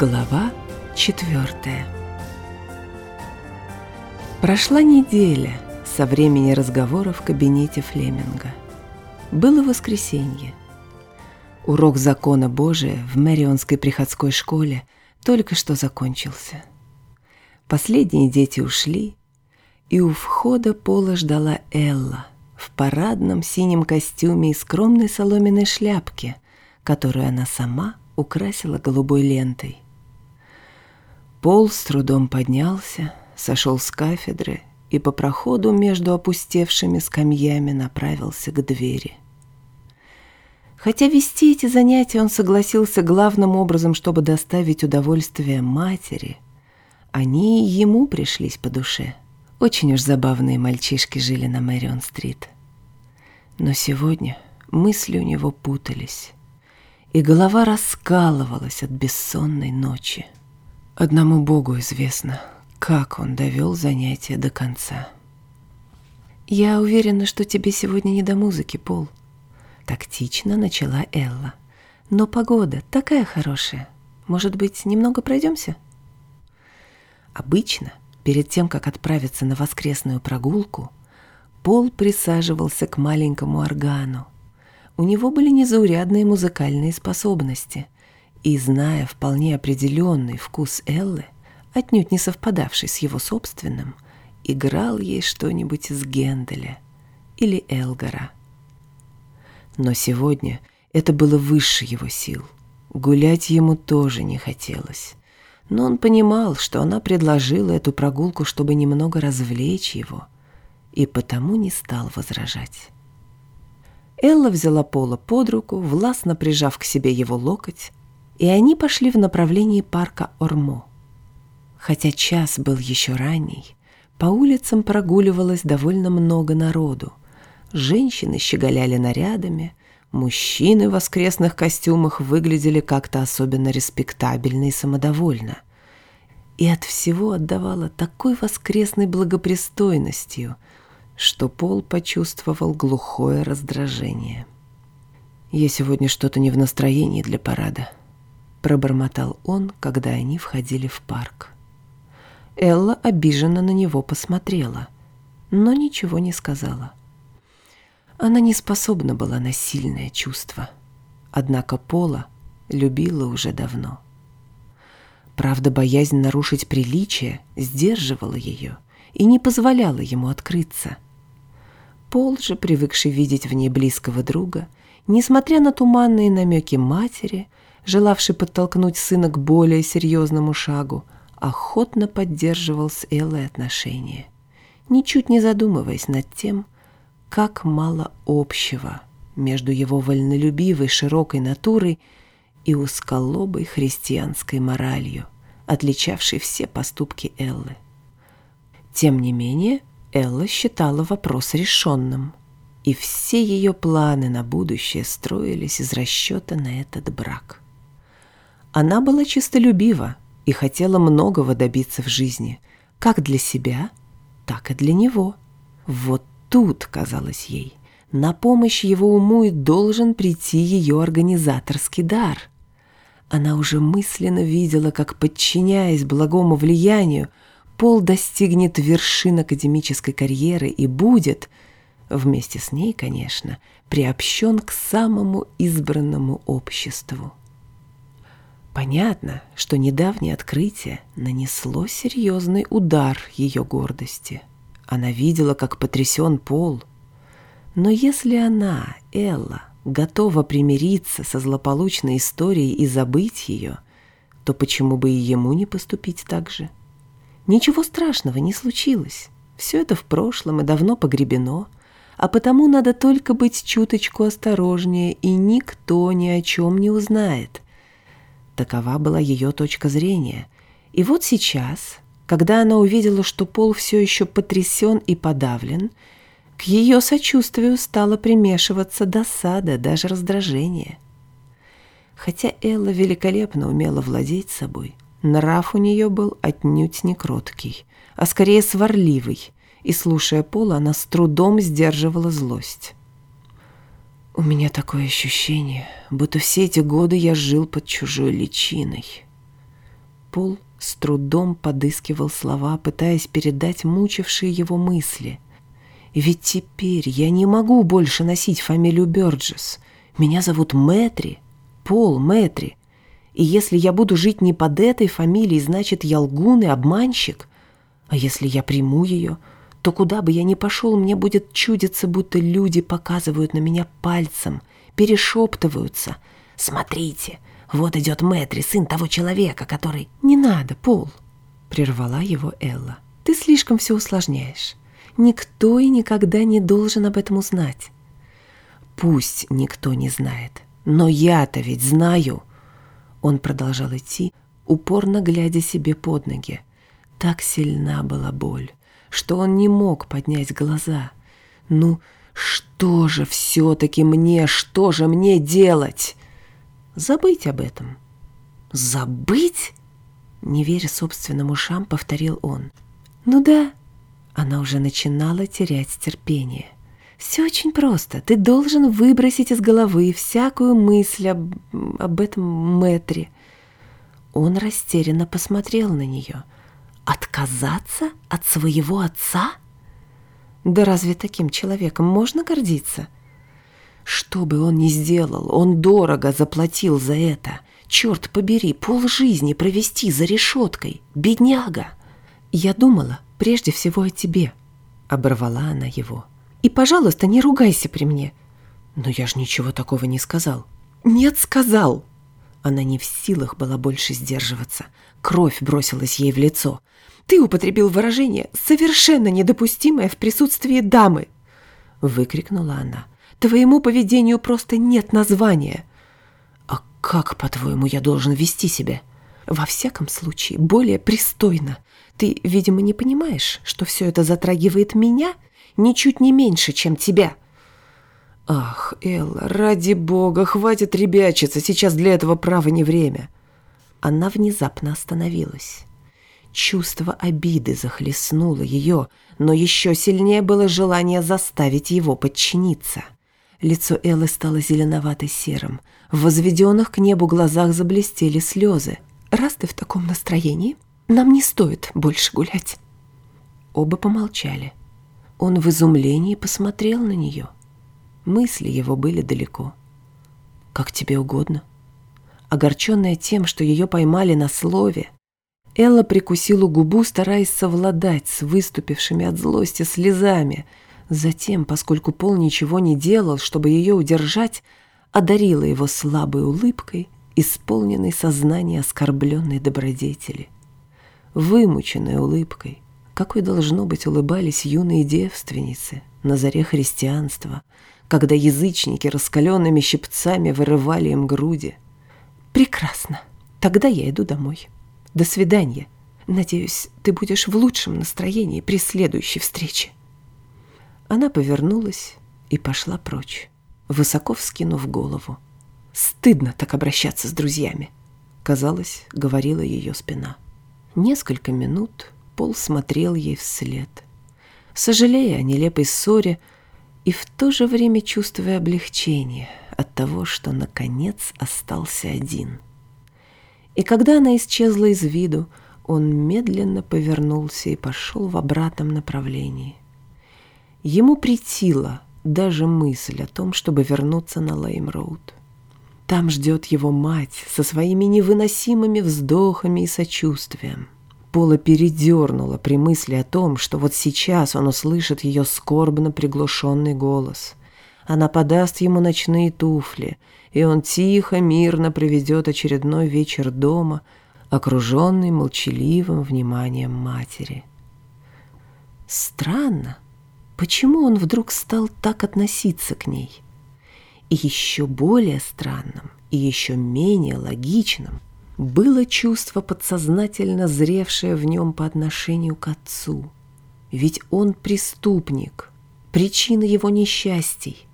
Глава четвертая Прошла неделя со времени разговора в кабинете Флеминга. Было воскресенье. Урок закона Божия в Мэрионской приходской школе только что закончился. Последние дети ушли, и у входа Пола ждала Элла в парадном синем костюме и скромной соломенной шляпке, которую она сама украсила голубой лентой. Пол с трудом поднялся, сошел с кафедры и по проходу между опустевшими скамьями направился к двери. Хотя вести эти занятия он согласился главным образом, чтобы доставить удовольствие матери, они ему пришлись по душе. Очень уж забавные мальчишки жили на Мэрион-стрит. Но сегодня мысли у него путались и голова раскалывалась от бессонной ночи. Одному Богу известно, как он довел занятие до конца. «Я уверена, что тебе сегодня не до музыки, Пол», — тактично начала Элла. «Но погода такая хорошая. Может быть, немного пройдемся?» Обычно, перед тем, как отправиться на воскресную прогулку, Пол присаживался к маленькому органу, у него были незаурядные музыкальные способности, и, зная вполне определенный вкус Эллы, отнюдь не совпадавший с его собственным, играл ей что-нибудь из Генделя или Элгара. Но сегодня это было выше его сил. Гулять ему тоже не хотелось. Но он понимал, что она предложила эту прогулку, чтобы немного развлечь его, и потому не стал возражать. Элла взяла Пола под руку, властно прижав к себе его локоть, и они пошли в направлении парка Ормо. Хотя час был еще ранний, по улицам прогуливалось довольно много народу. Женщины щеголяли нарядами, мужчины в воскресных костюмах выглядели как-то особенно респектабельно и самодовольно. И от всего отдавало такой воскресной благопристойностью – что Пол почувствовал глухое раздражение. «Я сегодня что-то не в настроении для парада», — пробормотал он, когда они входили в парк. Элла обиженно на него посмотрела, но ничего не сказала. Она не способна была на сильное чувство, однако Пола любила уже давно. Правда, боязнь нарушить приличие сдерживала ее и не позволяла ему открыться — Пол же, привыкший видеть в ней близкого друга, несмотря на туманные намеки матери, желавший подтолкнуть сына к более серьезному шагу, охотно поддерживал с Эллой отношения, ничуть не задумываясь над тем, как мало общего между его вольнолюбивой широкой натурой и узколобой христианской моралью, отличавшей все поступки Эллы. Тем не менее, Элла считала вопрос решенным, и все ее планы на будущее строились из расчета на этот брак. Она была чистолюбива и хотела многого добиться в жизни, как для себя, так и для него. Вот тут, казалось ей, на помощь его уму и должен прийти ее организаторский дар. Она уже мысленно видела, как, подчиняясь благому влиянию, Пол достигнет вершин академической карьеры и будет, вместе с ней, конечно, приобщен к самому избранному обществу. Понятно, что недавнее открытие нанесло серьезный удар ее гордости. Она видела, как потрясен Пол. Но если она, Элла, готова примириться со злополучной историей и забыть ее, то почему бы и ему не поступить так же? — Ничего страшного не случилось. Все это в прошлом и давно погребено, а потому надо только быть чуточку осторожнее, и никто ни о чем не узнает. Такова была ее точка зрения. И вот сейчас, когда она увидела, что Пол все еще потрясен и подавлен, к ее сочувствию стало примешиваться досада, даже раздражение. Хотя Элла великолепно умела владеть собой, Нрав у нее был отнюдь не кроткий, а скорее сварливый, и, слушая Пола, она с трудом сдерживала злость. «У меня такое ощущение, будто все эти годы я жил под чужой личиной», Пол с трудом подыскивал слова, пытаясь передать мучившие его мысли. «Ведь теперь я не могу больше носить фамилию Бёрджес. Меня зовут Мэтри, Пол Мэтри. И если я буду жить не под этой фамилией, значит, я лгун и обманщик. А если я приму ее, то куда бы я ни пошел, мне будет чудиться, будто люди показывают на меня пальцем, перешептываются. «Смотрите, вот идет Мэтри, сын того человека, который...» «Не надо, Пол!» — прервала его Элла. «Ты слишком все усложняешь. Никто и никогда не должен об этом узнать». «Пусть никто не знает, но я-то ведь знаю!» Он продолжал идти, упорно глядя себе под ноги. Так сильна была боль, что он не мог поднять глаза. «Ну, что же все-таки мне, что же мне делать?» Забыть об этом. Забыть? Не веря собственным ушам, повторил он. Ну да, она уже начинала терять терпение. Все очень просто. Ты должен выбросить из головы всякую мысль об, об этом мэтре. Он растерянно посмотрел на нее. Отказаться от своего отца? Да разве таким человеком можно гордиться? — что бы он ни сделал, он дорого заплатил за это. Черт побери, полжизни провести за решеткой. Бедняга. Я думала прежде всего о тебе. Оборвала она его. И, пожалуйста, не ругайся при мне. Но я же ничего такого не сказал. Нет, сказал. Она не в силах была больше сдерживаться. Кровь бросилась ей в лицо. Ты употребил выражение, совершенно недопустимое в присутствии дамы. Выкрикнула она. Твоему поведению просто нет названия. А как, по-твоему, я должен вести себя? Во всяком случае, более пристойно. Ты, видимо, не понимаешь, что все это затрагивает меня ничуть не меньше, чем тебя. Ах, Элла, ради бога, хватит ребячиться, сейчас для этого право не время. Она внезапно остановилась. Чувство обиды захлестнуло ее, но еще сильнее было желание заставить его подчиниться. Лицо Эллы стало зеленовато-серым. В возведенных к небу глазах заблестели слезы. «Раз ты в таком настроении, нам не стоит больше гулять». Оба помолчали. Он в изумлении посмотрел на нее. Мысли его были далеко. «Как тебе угодно». Огорченная тем, что ее поймали на слове, Элла прикусила губу, стараясь совладать с выступившими от злости слезами – Затем, поскольку Пол ничего не делал, чтобы ее удержать, одарила его слабой улыбкой, исполненной сознания оскорбленной добродетели. Вымученной улыбкой, какой, должно быть, улыбались юные девственницы на заре христианства, когда язычники раскаленными щипцами вырывали им груди. «Прекрасно. Тогда я иду домой. До свидания. Надеюсь, ты будешь в лучшем настроении при следующей встрече». Она повернулась и пошла прочь, высоко вскинув голову. «Стыдно так обращаться с друзьями», — казалось, говорила ее спина. Несколько минут Пол смотрел ей вслед, сожалея о нелепой ссоре и в то же время чувствуя облегчение от того, что наконец остался один. И когда она исчезла из виду, он медленно повернулся и пошел в обратном направлении. Ему претила даже мысль о том, чтобы вернуться на Лейм-Роуд. Там ждет его мать со своими невыносимыми вздохами и сочувствием. Пола передернула при мысли о том, что вот сейчас он услышит ее скорбно приглушенный голос. Она подаст ему ночные туфли, и он тихо, мирно проведет очередной вечер дома, окруженный молчаливым вниманием матери. Странно, Почему он вдруг стал так относиться к ней? И еще более странным, и еще менее логичным было чувство, подсознательно зревшее в нем по отношению к отцу. Ведь он преступник, причина его несчастий.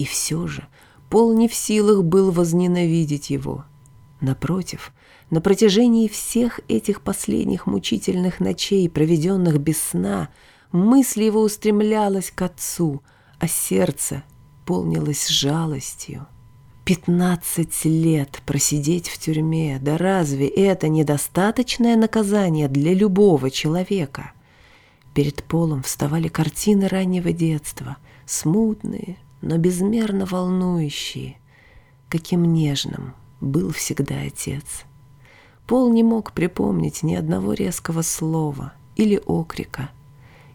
И все же Пол не в силах был возненавидеть его. Напротив, на протяжении всех этих последних мучительных ночей, проведенных без сна, Мысль его устремлялась к отцу, а сердце полнилось жалостью. Пятнадцать лет просидеть в тюрьме, да разве это недостаточное наказание для любого человека? Перед полом вставали картины раннего детства, смутные, но безмерно волнующие. Каким нежным был всегда отец. Пол не мог припомнить ни одного резкого слова или окрика,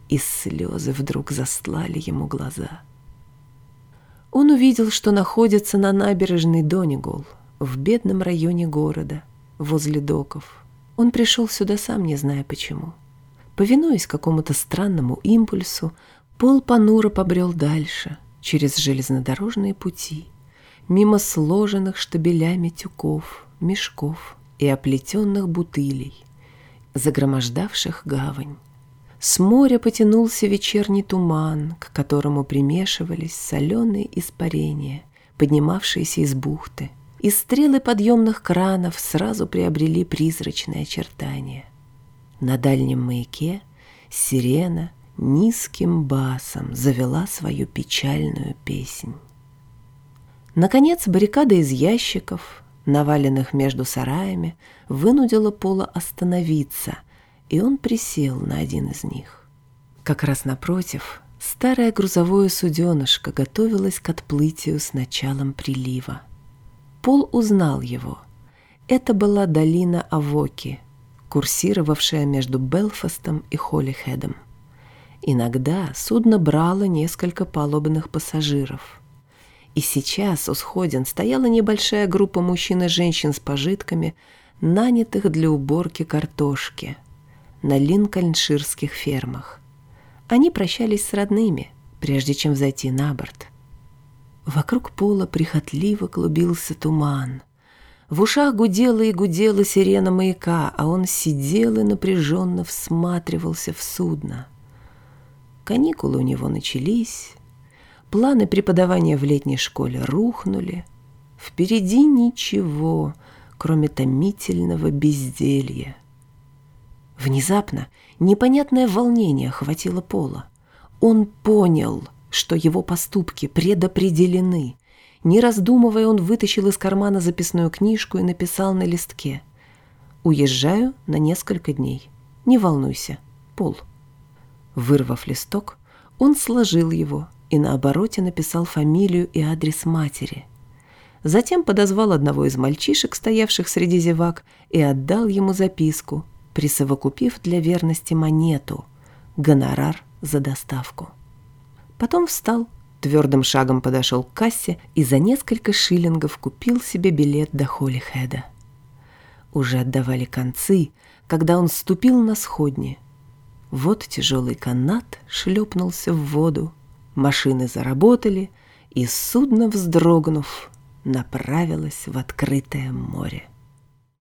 и слезы вдруг застлали ему глаза. Он увидел, что находится на набережной Донигол, в бедном районе города, возле доков. Он пришел сюда сам, не зная почему. Повинуясь какому-то странному импульсу, Пол понуро побрел дальше, через железнодорожные пути, мимо сложенных штабелями тюков, мешков и оплетенных бутылей, загромождавших гавань. С моря потянулся вечерний туман, к которому примешивались соленые испарения, поднимавшиеся из бухты, и стрелы подъемных кранов сразу приобрели призрачные очертания. На дальнем маяке сирена низким басом завела свою печальную песнь. Наконец баррикада из ящиков, наваленных между сараями, вынудила Пола остановиться, и он присел на один из них. Как раз напротив старое грузовое суденышко готовилось к отплытию с началом прилива. Пол узнал его. Это была долина Авоки, курсировавшая между Белфастом и Холлихедом. Иногда судно брало несколько палубных пассажиров. И сейчас у сходин стояла небольшая группа мужчин и женщин с пожитками, нанятых для уборки картошки – на линкольнширских фермах. Они прощались с родными, прежде чем зайти на борт. Вокруг пола прихотливо клубился туман. В ушах гудела и гудела сирена маяка, а он сидел и напряженно всматривался в судно. Каникулы у него начались, планы преподавания в летней школе рухнули. Впереди ничего, кроме томительного безделья. Внезапно непонятное волнение охватило Пола. Он понял, что его поступки предопределены. Не раздумывая, он вытащил из кармана записную книжку и написал на листке. «Уезжаю на несколько дней. Не волнуйся, Пол». Вырвав листок, он сложил его и на обороте написал фамилию и адрес матери. Затем подозвал одного из мальчишек, стоявших среди зевак, и отдал ему записку, присовокупив для верности монету, гонорар за доставку. Потом встал, твердым шагом подошел к кассе и за несколько шиллингов купил себе билет до Холлихеда. Уже отдавали концы, когда он ступил на сходни. Вот тяжелый канат шлепнулся в воду, машины заработали, и судно, вздрогнув, направилось в открытое море.